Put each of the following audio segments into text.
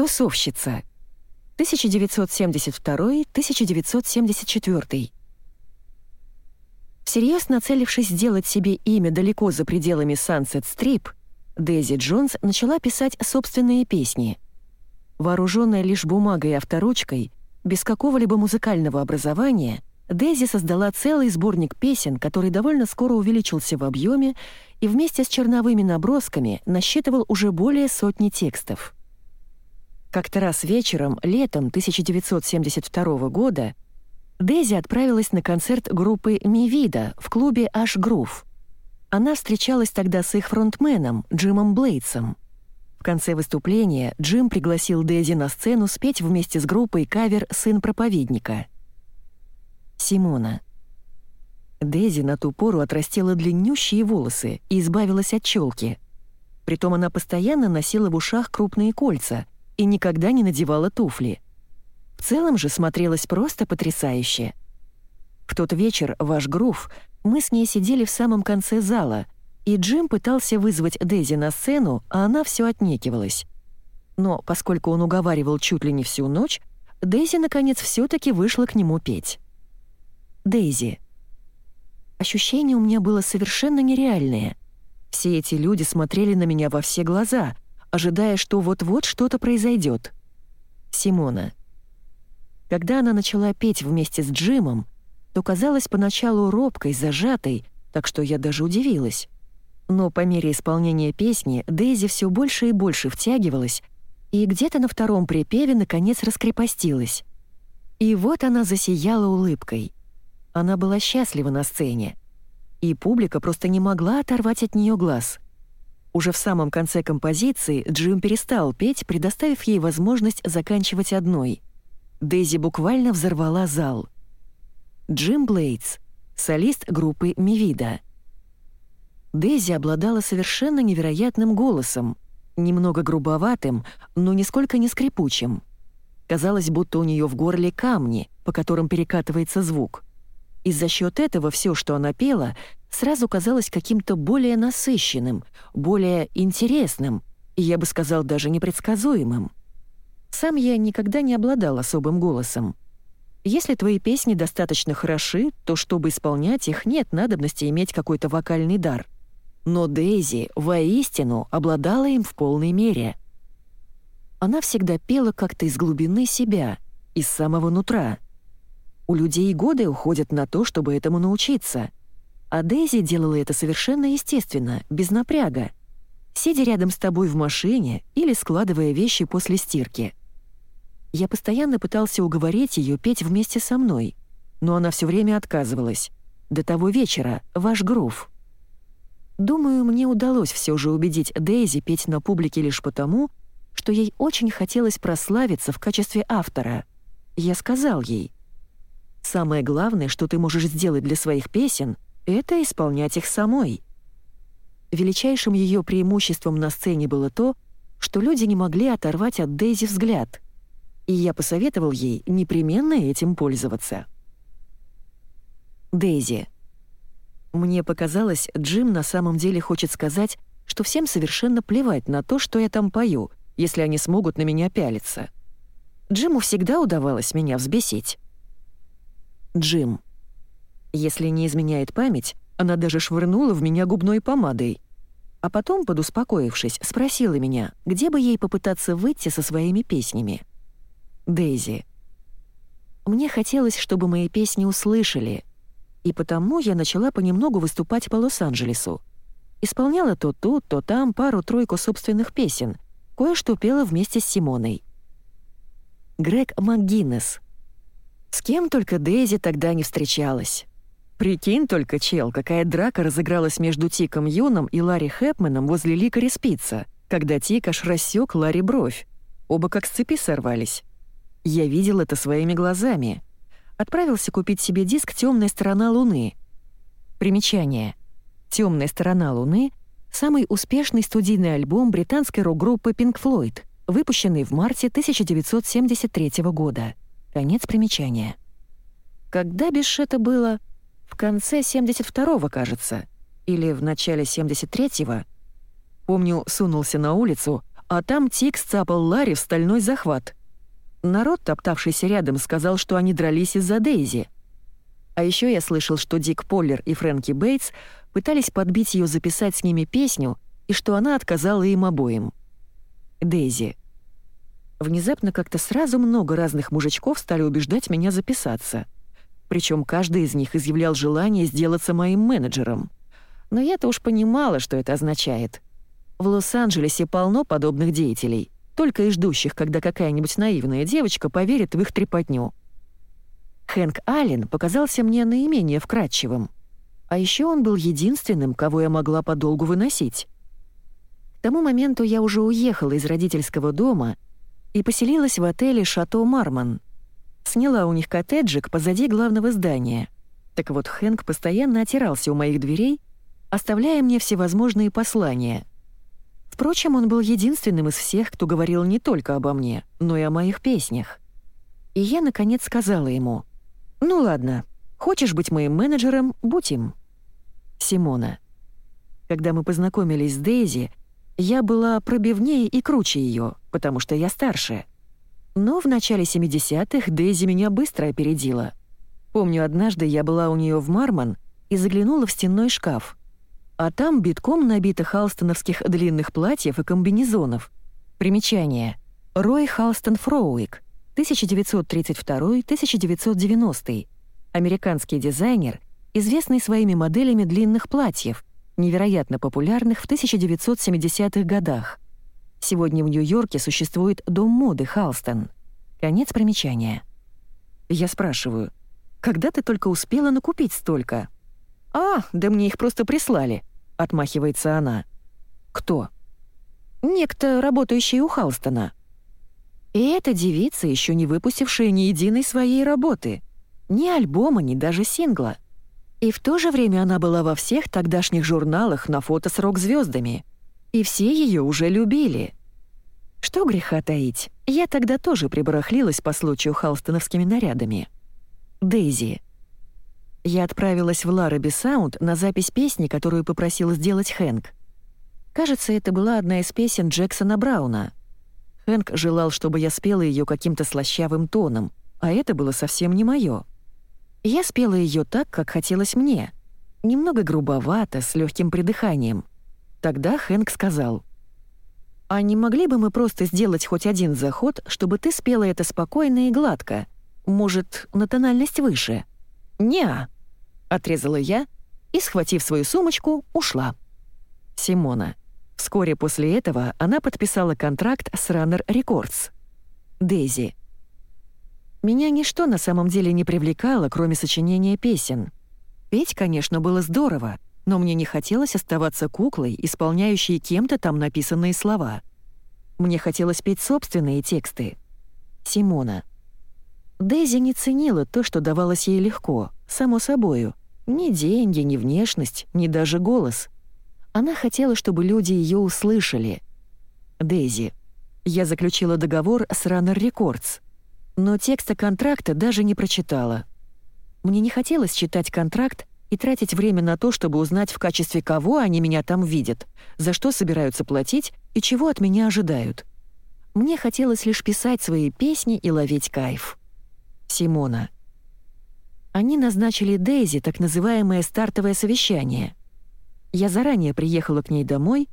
Тусовщица. 1972-1974. Всерьез нацелившись сделать себе имя далеко за пределами Sunset Strip, Дейзи Джонс начала писать собственные песни. Вооруженная лишь бумагой и авторучкой, без какого-либо музыкального образования, Дейзи создала целый сборник песен, который довольно скоро увеличился в объеме и вместе с черновыми набросками насчитывал уже более сотни текстов. Как-то раз вечером, летом 1972 года, Дейзи отправилась на концерт группы «Мивида» в клубе «Аш Грув». Она встречалась тогда с их фронтменом Джимом Блейдсом. В конце выступления Джим пригласил Дейзи на сцену спеть вместе с группой кавер «Сын проповедника». Симона. Дейзи на ту пору отрастила длиннющие волосы и избавилась от челки. Притом она постоянно носила в ушах крупные кольца и никогда не надевала туфли — в целом же смотрелось просто потрясающе. В тот вечер ваш грув мы с ней сидели в самом конце зала, и Джим пытался вызвать Дейзи на сцену, а она все отнекивалась. Но поскольку он уговаривал чуть ли не всю ночь, Дейзи наконец все таки вышла к нему петь. Дейзи. Ощущение у меня было совершенно нереальное. Все эти люди смотрели на меня во все глаза, ожидая, что вот-вот что-то произойдет. Симона. Когда она начала петь вместе с Джимом, то казалась поначалу робкой, зажатой, так что я даже удивилась. Но по мере исполнения песни Дейзи все больше и больше втягивалась, и где-то на втором припеве наконец раскрепостилась. И вот она засияла улыбкой. Она была счастлива на сцене. И публика просто не могла оторвать от нее глаз. Уже в самом конце композиции Джим перестал петь, предоставив ей возможность заканчивать одной — Дейзи буквально взорвала зал. Джим Блейдс, солист группы «Мивида». Дейзи обладала совершенно невероятным голосом, немного грубоватым, но нисколько не скрипучим. Казалось, будто у нее в горле камни, по которым перекатывается звук. И за счет этого все, что она пела, сразу казалось каким-то более насыщенным, более интересным, и я бы сказал, даже непредсказуемым. Сам я никогда не обладал особым голосом. Если твои песни достаточно хороши, то чтобы исполнять их, нет надобности иметь какой-то вокальный дар. Но Дейзи воистину обладала им в полной мере. Она всегда пела как-то из глубины себя, из самого нутра. У людей годы уходят на то, чтобы этому научиться. А Дейзи делала это совершенно естественно, без напряга, сидя рядом с тобой в машине или складывая вещи после стирки — я постоянно пытался уговорить ее петь вместе со мной, но она все время отказывалась. До того вечера, ваш грув. Думаю, мне удалось все же убедить Дейзи петь на публике лишь потому, что ей очень хотелось прославиться в качестве автора. Я сказал ей, «Самое главное, что ты можешь сделать для своих песен, это исполнять их самой». Величайшим ее преимуществом на сцене было то, что люди не могли оторвать от Дейзи взгляд — и я посоветовал ей непременно этим пользоваться. Дейзи. Мне показалось, Джим на самом деле хочет сказать, что всем совершенно плевать на то, что я там пою, если они смогут на меня пялиться. Джиму всегда удавалось меня взбесить. Джим. Если не изменяет память, она даже швырнула в меня губной помадой. А потом, подуспокоившись, спросила меня, где бы ей попытаться выйти со своими песнями. Дейзи. Мне хотелось, чтобы мои песни услышали, и потому я начала понемногу выступать по Лос-Анджелесу. Исполняла то тут, то там пару-тройку собственных песен, кое-что пела вместе с Симоной. Грег МакГиннес. С кем только Дейзи тогда не встречалась. Прикинь только, чел, какая драка разыгралась между Тиком Юном и Ларри Хэпменом возле Ликари Спица, когда Тик аж рассек Ларри бровь. Оба как с цепи сорвались. Я видел это своими глазами. Отправился купить себе диск «Темная сторона Луны». Примечание. «Темная сторона Луны» — самый успешный студийный альбом британской рок-группы Pink Floyd, выпущенный в марте 1973 года. Конец примечания. Когда бишь это было? В конце 72-го, кажется. Или в начале 73-го. Помню, сунулся на улицу, а там Тик сцапал Ларри в стальной захват. Народ, топтавшийся рядом, сказал, что они дрались из-за Дейзи. А еще я слышал, что Дик Поллер и Фрэнки Бейтс пытались подбить ее записать с ними песню, и что она отказала им обоим. Дейзи. Внезапно как-то сразу много разных мужичков стали убеждать меня записаться. Причем каждый из них изъявлял желание сделаться моим менеджером. Но я-то уж понимала, что это означает. В Лос-Анджелесе полно подобных деятелей, только и ждущих, когда какая-нибудь наивная девочка поверит в их трепотню. Хэнк Аллен показался мне наименее вкрадчивым. А еще он был единственным, кого я могла подолгу выносить. К тому моменту я уже уехала из родительского дома — и поселилась в отеле «Шато Марман». Сняла у них коттеджик позади главного здания. Так вот, Хэнк постоянно отирался у моих дверей, оставляя мне всевозможные послания. Впрочем, он был единственным из всех, кто говорил не только обо мне, но и о моих песнях. И я, наконец, сказала ему, «Ну ладно, хочешь быть моим менеджером, будь им». Симона. Когда мы познакомились с Дейзи, я была пробивнее и круче ее, потому что я старше. Но в начале 70-х Дейзи меня быстро опередила. Помню, однажды я была у нее в Марман и заглянула в стенной шкаф. А там битком набито халстоновских длинных платьев и комбинезонов. Примечание. Рой Халстон Фроуик, 1932-1990. Американский дизайнер, известный своими моделями длинных платьев — невероятно популярных в 1970-х годах. Сегодня в Нью-Йорке существует дом моды Халстон. Конец примечания. Я спрашиваю, когда ты только успела накупить столько? «А, да мне их просто прислали», — отмахивается она. «Кто?» «Некто, работающий у Халстона». И эта девица, еще не выпустившая ни единой своей работы. Ни альбома, ни даже сингла — и в то же время она была во всех тогдашних журналах на фото с рок-звездами. И все ее уже любили. Что греха таить, я тогда тоже прибарахлилась по случаю халстоновскими нарядами. Дейзи. Я отправилась в Лараби Саунд на запись песни, которую попросил сделать Хэнк. Кажется, это была одна из песен Джексона Брауна. Хэнк желал, чтобы я спела ее каким-то слащавым тоном, а это было совсем не мое. Я спела ее так, как хотелось мне. Немного грубовато, с легким придыханием. Тогда Хэнк сказал, «А не могли бы мы просто сделать хоть один заход, чтобы ты спела это спокойно и гладко? Может, на тональность выше?» «Не-а», отрезала я и, схватив свою сумочку, ушла. Симона. Вскоре после этого она подписала контракт с Runner Records. Дейзи. Меня ничто на самом деле не привлекало, кроме сочинения песен. Петь, конечно, было здорово, но мне не хотелось оставаться куклой, исполняющей кем-то там написанные слова. Мне хотелось петь собственные тексты. Симона. Дейзи не ценила то, что давалось ей легко, само собою. Ни деньги, ни внешность, ни даже голос. Она хотела, чтобы люди ее услышали. Дейзи. Я заключила договор с Runner Records — но текста контракта даже не прочитала. Мне не хотелось читать контракт и тратить время на то, чтобы узнать, в качестве кого они меня там видят, за что собираются платить и чего от меня ожидают. Мне хотелось лишь писать свои песни и ловить кайф. Симона. Они назначили Дейзи так называемое стартовое совещание. Я заранее приехала к ней домой,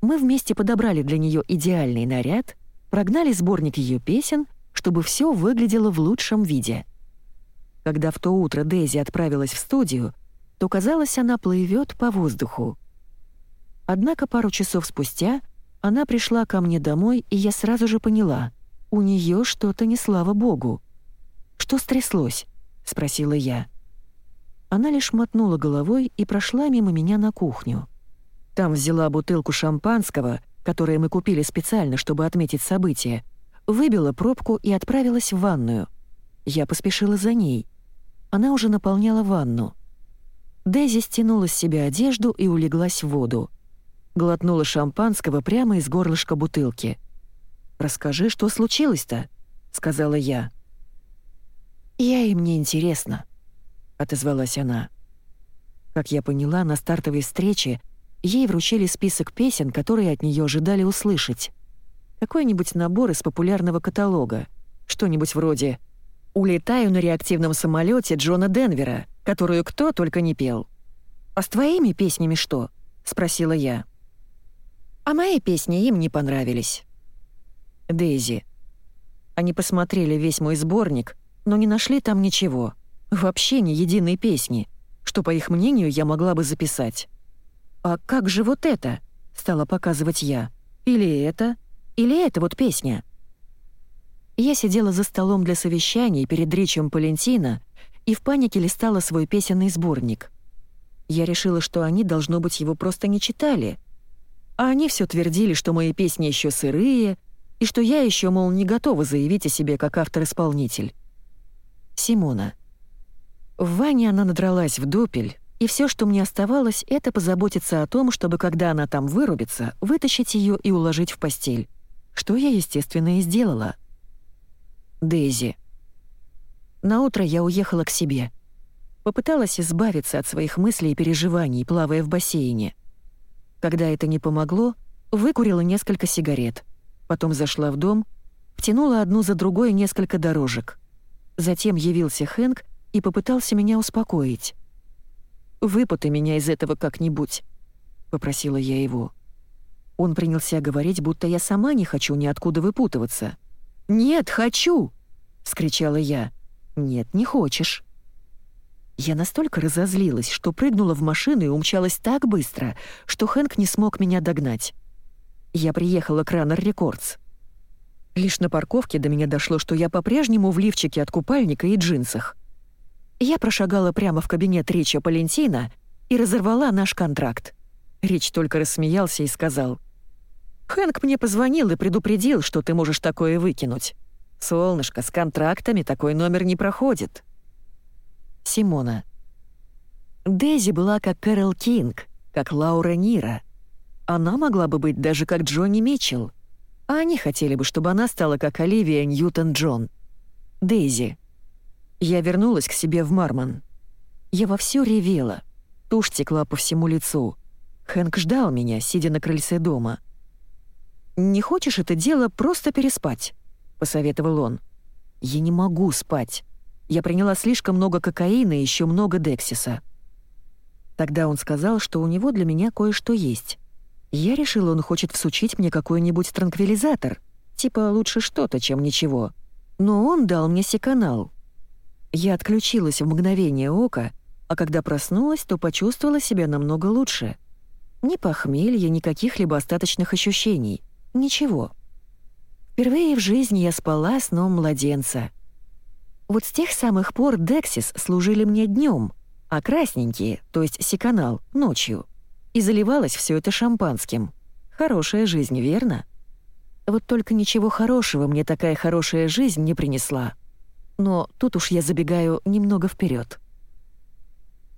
мы вместе подобрали для нее идеальный наряд, прогнали сборник ее песен — чтобы все выглядело в лучшем виде. Когда в то утро Дейзи отправилась в студию, то казалось, она плывет по воздуху. Однако пару часов спустя она пришла ко мне домой, и я сразу же поняла, у нее что-то не слава богу. «Что стряслось?» — спросила я. Она лишь мотнула головой и прошла мимо меня на кухню. Там взяла бутылку шампанского, которое мы купили специально, чтобы отметить событие, выбила пробку и отправилась в ванную. Я поспешила за ней. Она уже наполняла ванну. Дейзи стянула с себя одежду и улеглась в воду. Глотнула шампанского прямо из горлышка бутылки. «Расскажи, что случилось-то?» — сказала я. «Я им не интересно», — отозвалась она. Как я поняла, на стартовой встрече ей вручили список песен, которые от нее ожидали услышать. Какой-нибудь набор из популярного каталога. Что-нибудь вроде «Улетаю на реактивном самолете Джона Денвера», которую кто только не пел. «А с твоими песнями что?» — спросила я. А мои песни им не понравились. Дейзи. Они посмотрели весь мой сборник, но не нашли там ничего. Вообще ни единой песни, что, по их мнению, я могла бы записать. «А как же вот это?» — стала показывать я. «Или это? Или это вот песня?» Я сидела за столом для совещаний перед речью Палентина и в панике листала свой песенный сборник. Я решила, что они, должно быть, его просто не читали. А они все твердили, что мои песни еще сырые, и что я еще, мол, не готова заявить о себе как автор-исполнитель. Симона. В ванне она надралась в дупель, и все, что мне оставалось, это позаботиться о том, чтобы, когда она там вырубится, вытащить ее и уложить в постель. Что я, естественно, и сделала. Дейзи. Наутро я уехала к себе. Попыталась избавиться от своих мыслей и переживаний, плавая в бассейне. Когда это не помогло, выкурила несколько сигарет. Потом зашла в дом, втянула одну за другой несколько дорожек. Затем явился Хэнк и попытался меня успокоить. «Выпутай меня из этого как-нибудь», — попросила я его. Он принялся говорить, будто я сама не хочу ниоткуда выпутываться. «Нет, хочу!» — вскричала я. «Нет, не хочешь». Я настолько разозлилась, что прыгнула в машину и умчалась так быстро, что Хэнк не смог меня догнать. Я приехала к Раннер Рекордс. Лишь на парковке до меня дошло, что я по-прежнему в лифчике от купальника и джинсах. Я прошагала прямо в кабинет Рича Палентина и разорвала наш контракт. Рич только рассмеялся и сказал, «Хэнк мне позвонил и предупредил, что ты можешь такое выкинуть. Солнышко, с контрактами такой номер не проходит». Симона. Дейзи была как Кэрол Кинг, как Лаура Ниро. Она могла бы быть даже как Джони Митчелл. А они хотели бы, чтобы она стала как Оливия Ньютон-Джон. Дейзи. Я вернулась к себе в Мармон. Я вовсю ревела. Тушь текла по всему лицу. Хэнк ждал меня, сидя на крыльце дома. «Не хочешь это дело просто переспать?» — посоветовал он. «Я не могу спать. Я приняла слишком много кокаина и еще много Дексиса». Тогда он сказал, что у него для меня кое-что есть. Я решила, он хочет всучить мне какой-нибудь транквилизатор. Типа лучше что-то, чем ничего. Но он дал мне секанал. Я отключилась в мгновение ока, а когда проснулась, то почувствовала себя намного лучше. Ни похмелья, ни каких-либо остаточных ощущений. Ничего. Впервые в жизни я спала сном младенца. Вот с тех самых пор Дексис служили мне днем, а красненькие, то есть секанал, ночью. И заливалось все это шампанским. Хорошая жизнь, верно? Вот только ничего хорошего мне такая хорошая жизнь не принесла. Но тут уж я забегаю немного вперед.